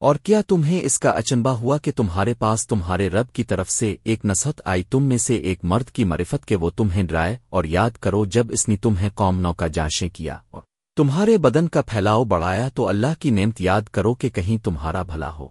اور کیا تمہیں اس کا اچنبا ہوا کہ تمہارے پاس تمہارے رب کی طرف سے ایک نصحت آئی؟ تم میں سے ایک مرد کی مرفت کے وہ تمہیں ڈرائے اور یاد کرو جب اس نے تمہیں قوم نو کا جانچیں کیا۔ اور تمہارے بدن کا پھیلاؤ بڑھایا تو اللہ کی نعمت یاد کرو کہ کہیں تمہارا بھلا ہو۔